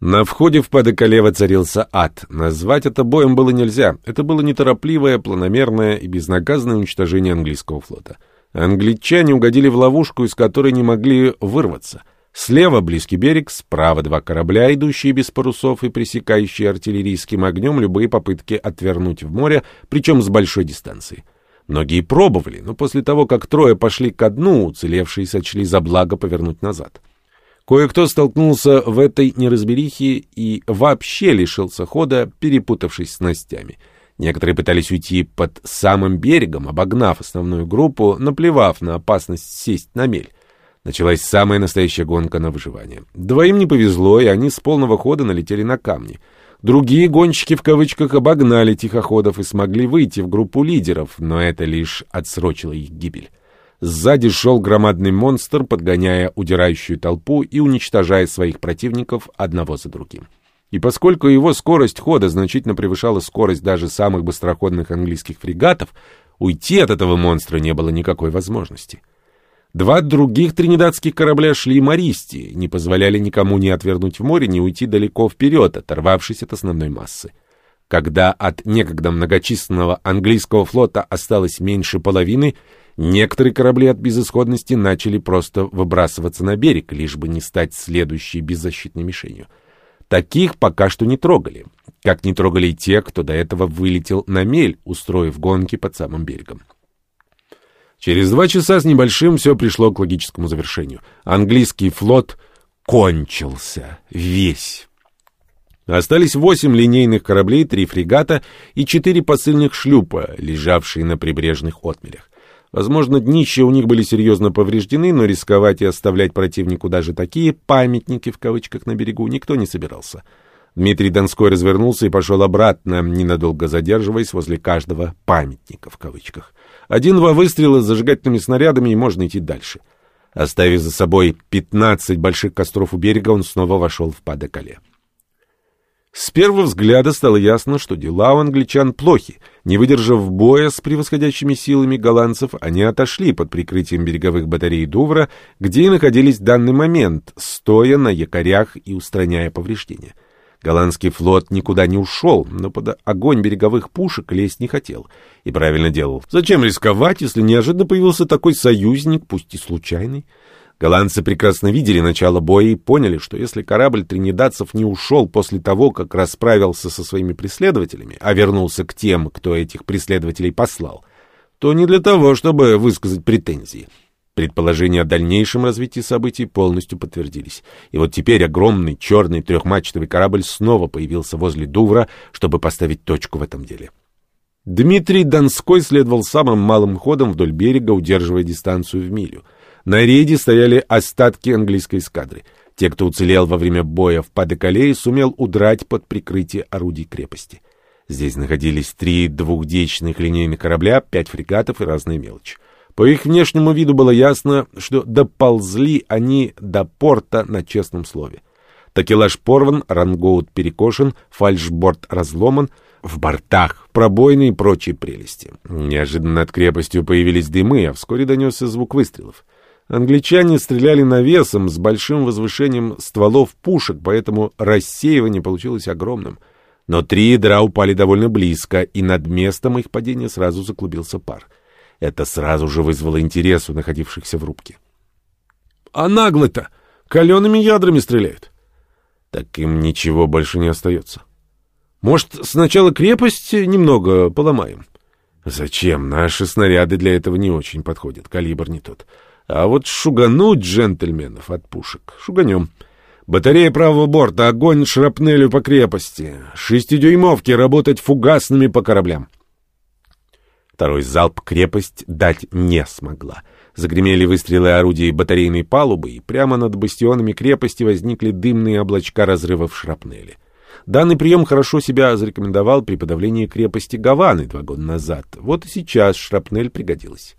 На входе в Падекале воцарился ад. Назвать это боем было нельзя. Это было неторопливое, планомерное и безнаказанное уничтожение английского флота. Англичане угодили в ловушку, из которой не могли вырваться. Слева близкий берег, справа два корабля, идущие без парусов и пресекающие артиллерийским огнем любые попытки отвернуть в море, причем с большой дистанции. Многие пробовали, но после того, как трое пошли ко дну, уцелевшие сочли за благо повернуть назад. Кое-кто столкнулся в этой неразберихе и вообще лишился хода, перепутавшись с снастями. Некоторые пытались уйти под самым берегом, обогнав основную группу, наплевав на опасность сесть на мель. Началась самая настоящая гонка на выживание. Двоим не повезло, и они с полного хода налетели на камни. Другие гонщики в кавычках обогнали тихоходов и смогли выйти в группу лидеров, но это лишь отсрочило их гибель. Сзади шел громадный монстр, подгоняя удирающую толпу и уничтожая своих противников одного за другим. И поскольку его скорость хода значительно превышала скорость даже самых быстроходных английских фрегатов, уйти от этого монстра не было никакой возможности. Два других тринидадских корабля шли мористи, не позволяли никому ни отвернуть в море, ни уйти далеко вперед, оторвавшись от основной массы. Когда от некогда многочисленного английского флота осталось меньше половины, Некоторые корабли от безысходности начали просто выбрасываться на берег, лишь бы не стать следующей беззащитной мишенью. Таких пока что не трогали, как не трогали и те, кто до этого вылетел на мель, устроив гонки под самым берегом. Через два часа с небольшим все пришло к логическому завершению. Английский флот кончился весь. Остались восемь линейных кораблей, три фрегата и четыре посыльных шлюпа, лежавшие на прибрежных отмелях. Возможно, днища у них были серьезно повреждены, но рисковать и оставлять противнику даже такие «памятники» в кавычках на берегу никто не собирался. Дмитрий Донской развернулся и пошел обратно, ненадолго задерживаясь возле каждого «памятника» в кавычках. Один-два выстрела с зажигательными снарядами, и можно идти дальше. Оставив за собой пятнадцать больших костров у берега, он снова вошел в Падекале. С первого взгляда стало ясно, что дела у англичан плохи. Не выдержав боя с превосходящими силами голландцев, они отошли под прикрытием береговых батарей Дувра, где и находились в данный момент, стоя на якорях и устраняя повреждения. Голландский флот никуда не ушел, но под огонь береговых пушек лезть не хотел. И правильно делал. Зачем рисковать, если неожиданно появился такой союзник, пусть и случайный? Голландцы прекрасно видели начало боя и поняли, что если корабль тринидадцев не ушел после того, как расправился со своими преследователями, а вернулся к тем, кто этих преследователей послал, то не для того, чтобы высказать претензии. Предположения о дальнейшем развитии событий полностью подтвердились. И вот теперь огромный черный трехмачтовый корабль снова появился возле Дувра, чтобы поставить точку в этом деле. Дмитрий Донской следовал самым малым ходом вдоль берега, удерживая дистанцию в милю — на рейде стояли остатки английской эскадры. Те, кто уцелел во время боя в Падекалее, сумел удрать под прикрытие орудий крепости. Здесь находились три двухдечных линейных корабля, пять фрегатов и разные мелочи. По их внешнему виду было ясно, что доползли они до порта на честном слове. Такелаж порван, рангоут перекошен, фальшборд разломан, в бортах пробоины и прочие прелести. Неожиданно над крепостью появились дымы, а вскоре донесся звук выстрелов. Англичане стреляли навесом с большим возвышением стволов пушек, поэтому рассеивание получилось огромным. Но три ядра упали довольно близко, и над местом их падения сразу заклубился пар. Это сразу же вызвало интерес у находившихся в рубке. — А нагло-то! Калеными ядрами стреляют! Так им ничего больше не остается. Может, сначала крепость немного поломаем? Зачем? Наши снаряды для этого не очень подходят, калибр не тот. А вот шугануть джентльменов от пушек. Шуганем. Батарея правого борта, огонь шрапнелью по крепости. Шестидюймовки работать фугасными по кораблям. Второй залп крепость дать не смогла. Загремели выстрелы орудий батарейной палубы, и прямо над бастионами крепости возникли дымные облачка разрывов шрапнели. Данный прием хорошо себя зарекомендовал при подавлении крепости Гаваны два года назад. Вот и сейчас шрапнель пригодилась.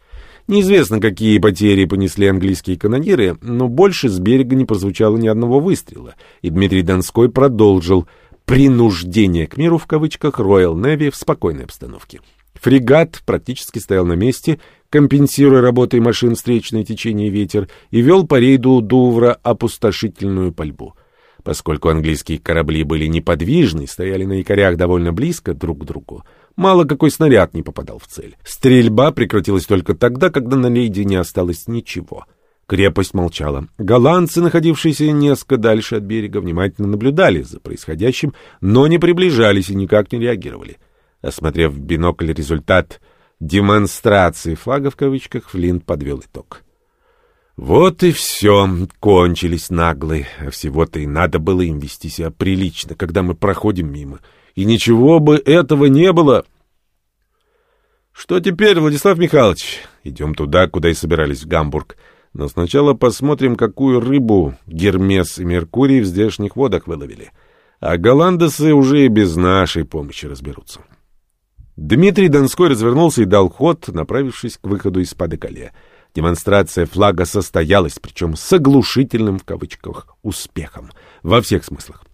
Неизвестно, какие потери понесли английские канониры, но больше с берега не прозвучало ни одного выстрела, и Дмитрий Донской продолжил «принуждение к миру» в кавычках Royal Navy в спокойной обстановке. Фрегат практически стоял на месте, компенсируя работой машин встречное течение и ветер, и вел по рейду Дувра опустошительную пальбу. Поскольку английские корабли были неподвижны, стояли на якорях довольно близко друг к другу, мало какой снаряд не попадал в цель. Стрельба прекратилась только тогда, когда на рейде не осталось ничего. Крепость молчала. Голландцы, находившиеся несколько дальше от берега, внимательно наблюдали за происходящим, но не приближались и никак не реагировали. Осмотрев в бинокль результат демонстрации флага в кавычках, Флинт подвел итог. Вот и все, кончились наглые, а всего-то и надо было им вести себя прилично, когда мы проходим мимо. И ничего бы этого не было. Что теперь, Владислав Михайлович? Идем туда, куда и собирались, в Гамбург. Но сначала посмотрим, какую рыбу Гермес и Меркурий в здешних водах выловили. А голландцы уже и без нашей помощи разберутся. Дмитрий Донской развернулся и дал ход, направившись к выходу из Падекале. Демонстрация флага состоялась, причем с оглушительным в кавычках успехом, во всех смыслах.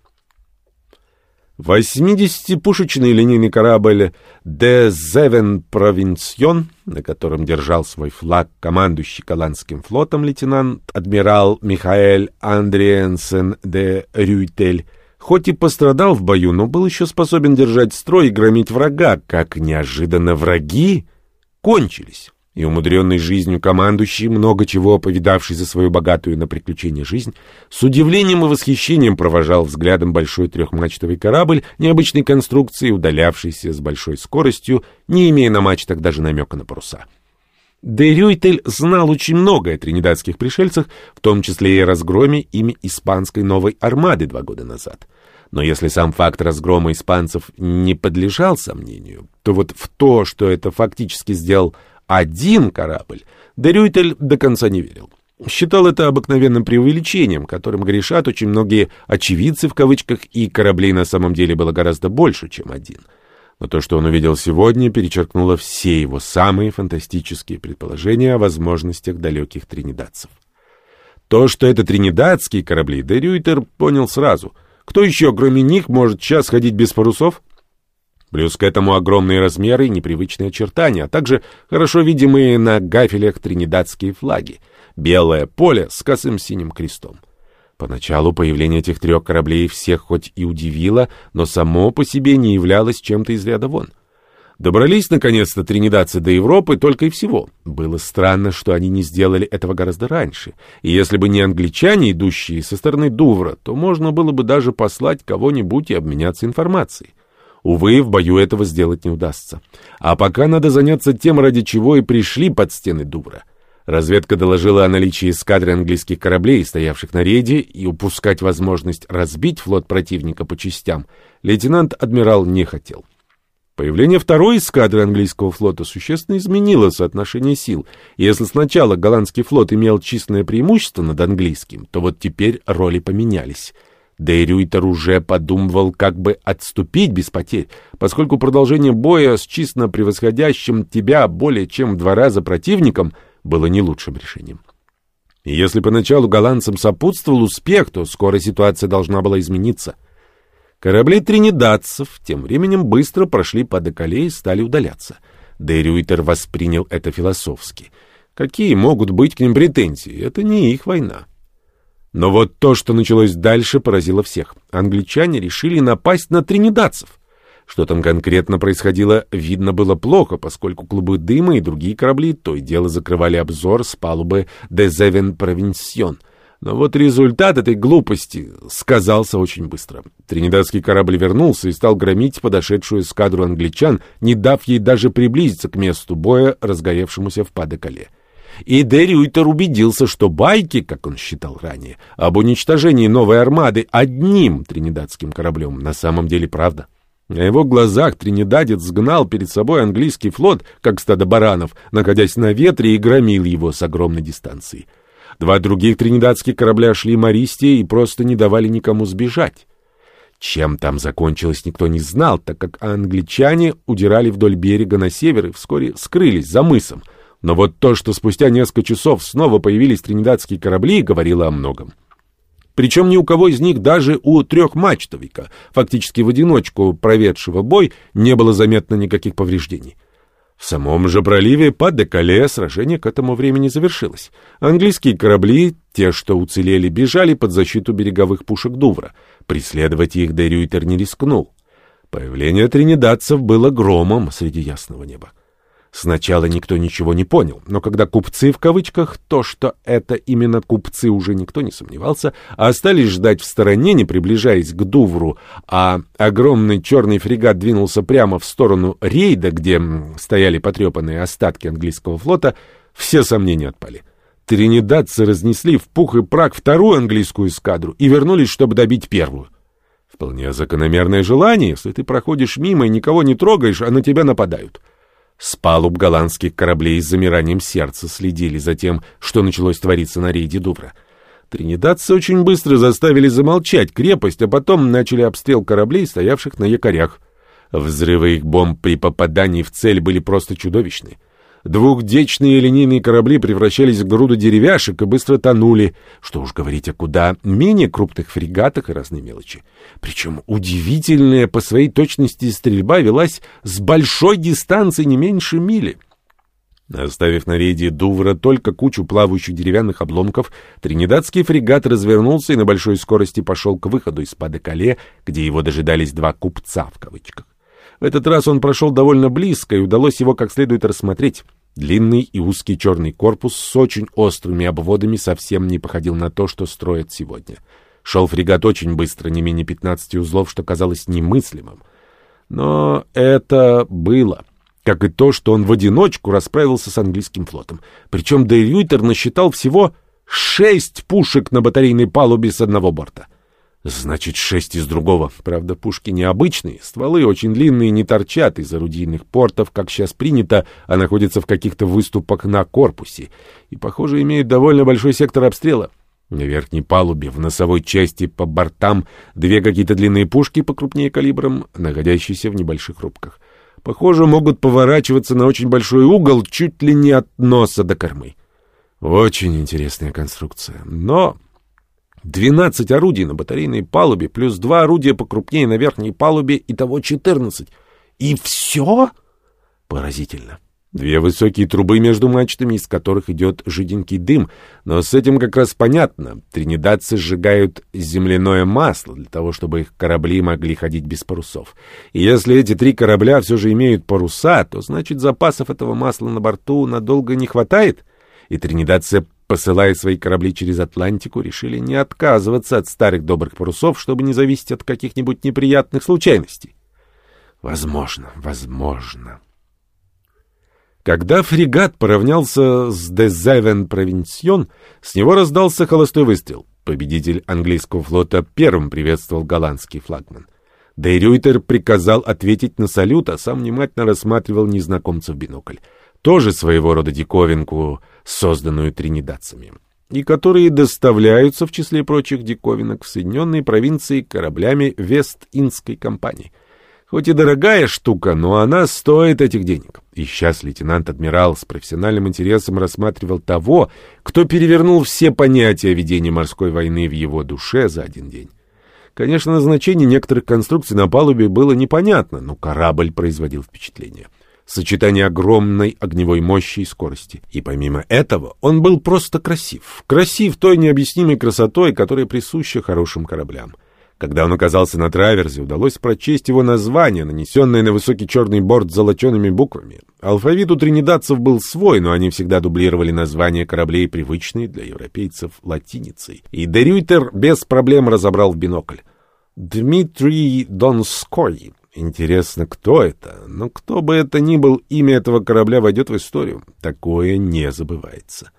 80-пушечный линейный корабль «Де Зевен Провинсьон», на котором держал свой флаг командующий голландским флотом лейтенант-адмирал Михаэль Андриенсен де Рюйтель, Хоть и пострадал в бою, но был еще способен держать строй и громить врага, как неожиданно враги кончились. И умудренный жизнью командующий, много чего повидавший за свою богатую на приключения жизнь, с удивлением и восхищением провожал взглядом большой трехмачтовый корабль необычной конструкции, удалявшийся с большой скоростью, не имея на мачтах даже намека на паруса. Де Рюйтель знал очень много о тринидадских пришельцах, в том числе и о разгроме ими испанской новой армады два года назад. Но если сам факт разгрома испанцев не подлежал сомнению, то вот в то, что это фактически сделал один корабль, Де Рюйтель до конца не верил. Считал это обыкновенным преувеличением, которым грешат очень многие «очевидцы» в кавычках, и кораблей на самом деле было гораздо больше, чем один — но то, что он увидел сегодня, перечеркнуло все его самые фантастические предположения о возможностях далеких тринидадцев. То, что это тринидадские корабли, Де Рюйтер понял сразу. Кто еще, кроме них, может сейчас ходить без парусов? Плюс к этому огромные размеры и непривычные очертания, а также хорошо видимые на гафелях тринидадские флаги. Белое поле с косым синим крестом. Поначалу появление этих трех кораблей всех хоть и удивило, но само по себе не являлось чем-то из ряда вон. Добрались, наконец-то, тринидадцы до Европы только и всего. Было странно, что они не сделали этого гораздо раньше. И если бы не англичане, идущие со стороны Дувра, то можно было бы даже послать кого-нибудь и обменяться информацией. Увы, в бою этого сделать не удастся. А пока надо заняться тем, ради чего и пришли под стены Дувра — Разведка доложила о наличии эскадры английских кораблей, стоявших на рейде, и упускать возможность разбить флот противника по частям лейтенант-адмирал не хотел. Появление второй эскадры английского флота существенно изменило соотношение сил. Если сначала голландский флот имел численное преимущество над английским, то вот теперь роли поменялись. Дейрюйтер уже подумывал, как бы отступить без потерь, поскольку продолжение боя с численно превосходящим тебя более чем в два раза противником — было не лучшим решением. И если поначалу голландцам сопутствовал успех, то скоро ситуация должна была измениться. Корабли тринидадцев тем временем быстро прошли по Декале и стали удаляться. Дейрюйтер воспринял это философски. Какие могут быть к ним претензии? Это не их война. Но вот то, что началось дальше, поразило всех. Англичане решили напасть на тринидадцев. Что там конкретно происходило, видно было плохо, поскольку клубы дыма и другие корабли то и дело закрывали обзор с палубы «Дезевен Провинсьон». Но вот результат этой глупости сказался очень быстро. Тринидадский корабль вернулся и стал громить подошедшую эскадру англичан, не дав ей даже приблизиться к месту боя, разгоревшемуся в Падекале. И Дерюйтер убедился, что байки, как он считал ранее, об уничтожении новой армады одним тринидадским кораблем на самом деле правда. На его глазах тринидадец сгнал перед собой английский флот, как стадо баранов, находясь на ветре и громил его с огромной дистанции. Два других тринидадских корабля шли Мористе и просто не давали никому сбежать. Чем там закончилось, никто не знал, так как англичане удирали вдоль берега на север и вскоре скрылись за мысом — но вот то, что спустя несколько часов снова появились тринидадские корабли, говорило о многом. Причем ни у кого из них, даже у трехмачтовика, фактически в одиночку проведшего бой, не было заметно никаких повреждений. В самом же проливе под Декале сражение к этому времени завершилось. Английские корабли, те, что уцелели, бежали под защиту береговых пушек Дувра. Преследовать их Дерюйтер не рискнул. Появление тринидадцев было громом среди ясного неба. Сначала никто ничего не понял, но когда купцы в кавычках, то, что это именно купцы, уже никто не сомневался, а остались ждать в стороне, не приближаясь к Дувру, а огромный черный фрегат двинулся прямо в сторону рейда, где стояли потрепанные остатки английского флота, все сомнения отпали. Тринидадцы разнесли в пух и прах вторую английскую эскадру и вернулись, чтобы добить первую. Вполне закономерное желание, если ты проходишь мимо и никого не трогаешь, а на тебя нападают. — с палуб голландских кораблей с замиранием сердца следили за тем, что началось твориться на рейде Дувра. Тринидадцы очень быстро заставили замолчать крепость, а потом начали обстрел кораблей, стоявших на якорях. Взрывы их бомб при попадании в цель были просто чудовищны. Двухдечные линейные корабли превращались в груду деревяшек и быстро тонули, что уж говорить о куда менее крупных фрегатах и разной мелочи. Причем удивительная по своей точности стрельба велась с большой дистанции не меньше мили. Оставив на рейде Дувра только кучу плавающих деревянных обломков, тринидадский фрегат развернулся и на большой скорости пошел к выходу из Падекале, где его дожидались два «купца» в кавычках. В этот раз он прошел довольно близко, и удалось его как следует рассмотреть. Длинный и узкий черный корпус с очень острыми обводами совсем не походил на то, что строят сегодня. Шел фрегат очень быстро, не менее 15 узлов, что казалось немыслимым. Но это было. Как и то, что он в одиночку расправился с английским флотом. Причем Дейрюйтер насчитал всего шесть пушек на батарейной палубе с одного борта. Значит, шесть из другого. Правда, пушки необычные, стволы очень длинные, не торчат из орудийных портов, как сейчас принято, а находятся в каких-то выступах на корпусе. И, похоже, имеют довольно большой сектор обстрела. На верхней палубе, в носовой части по бортам, две какие-то длинные пушки покрупнее калибром, находящиеся в небольших рубках. Похоже, могут поворачиваться на очень большой угол, чуть ли не от носа до кормы. Очень интересная конструкция. Но Двенадцать орудий на батарейной палубе, плюс два орудия покрупнее на верхней палубе, и того четырнадцать. И все? Поразительно. Две высокие трубы между мачтами, из которых идет жиденький дым. Но с этим как раз понятно. Тринидадцы сжигают земляное масло для того, чтобы их корабли могли ходить без парусов. И если эти три корабля все же имеют паруса, то значит запасов этого масла на борту надолго не хватает. И тринидадцы посылая свои корабли через Атлантику, решили не отказываться от старых добрых парусов, чтобы не зависеть от каких-нибудь неприятных случайностей. Возможно, возможно. Когда фрегат поравнялся с Дезевен Провинсьон, с него раздался холостой выстрел. Победитель английского флота первым приветствовал голландский флагман. Дейрюйтер приказал ответить на салют, а сам внимательно рассматривал незнакомца в бинокль тоже своего рода диковинку, созданную тринидадцами, и которые доставляются в числе прочих диковинок в Соединенные провинции кораблями Вест-Индской компании. Хоть и дорогая штука, но она стоит этих денег. И сейчас лейтенант-адмирал с профессиональным интересом рассматривал того, кто перевернул все понятия ведения морской войны в его душе за один день. Конечно, назначение некоторых конструкций на палубе было непонятно, но корабль производил впечатление сочетание огромной огневой мощи и скорости. И помимо этого, он был просто красив. Красив той необъяснимой красотой, которая присуща хорошим кораблям. Когда он оказался на траверзе, удалось прочесть его название, нанесенное на высокий черный борт золочеными буквами. Алфавит у тринидадцев был свой, но они всегда дублировали названия кораблей, привычные для европейцев, латиницей. И Дерютер без проблем разобрал в бинокль. «Дмитрий Донской». Интересно, кто это? Но кто бы это ни был, имя этого корабля войдет в историю. Такое не забывается.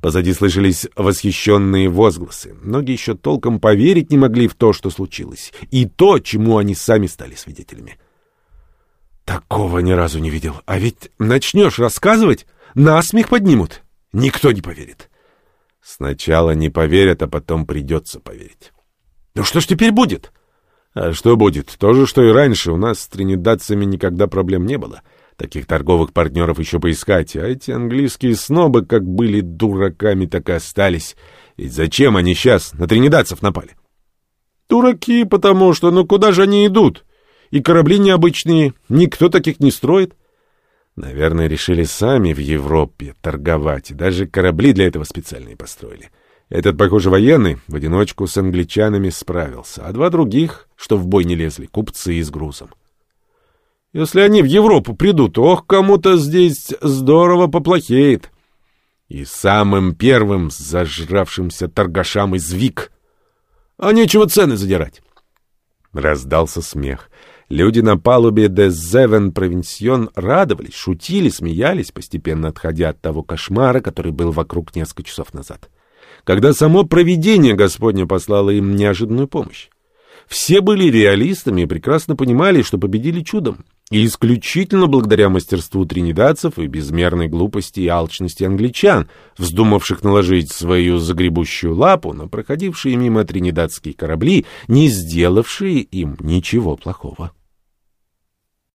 Позади слышались восхищенные возгласы. Многие еще толком поверить не могли в то, что случилось, и то, чему они сами стали свидетелями. Такого ни разу не видел. А ведь начнешь рассказывать, насмех поднимут. Никто не поверит. Сначала не поверят, а потом придется поверить. Ну что ж теперь будет? А что будет? То же, что и раньше. У нас с тринидадцами никогда проблем не было. — Таких торговых партнеров еще поискать, а эти английские снобы как были дураками, так и остались. Ведь зачем они сейчас на тринидадцев напали? Дураки, потому что, ну куда же они идут? И корабли необычные, никто таких не строит. Наверное, решили сами в Европе торговать, и даже корабли для этого специальные построили. Этот, похоже, военный в одиночку с англичанами справился, а два других, что в бой не лезли, купцы с грузом. Если они в Европу придут, ох, кому-то здесь здорово поплохеет. И самым первым зажравшимся торгашам из Вик. А нечего цены задирать. Раздался смех. Люди на палубе де Зевен Провинсьон радовались, шутили, смеялись, постепенно отходя от того кошмара, который был вокруг несколько часов назад. Когда само провидение Господне послало им неожиданную помощь. Все были реалистами и прекрасно понимали, что победили чудом. И исключительно благодаря мастерству тринидадцев и безмерной глупости и алчности англичан, вздумавших наложить свою загребущую лапу на проходившие мимо тринидадские корабли, не сделавшие им ничего плохого.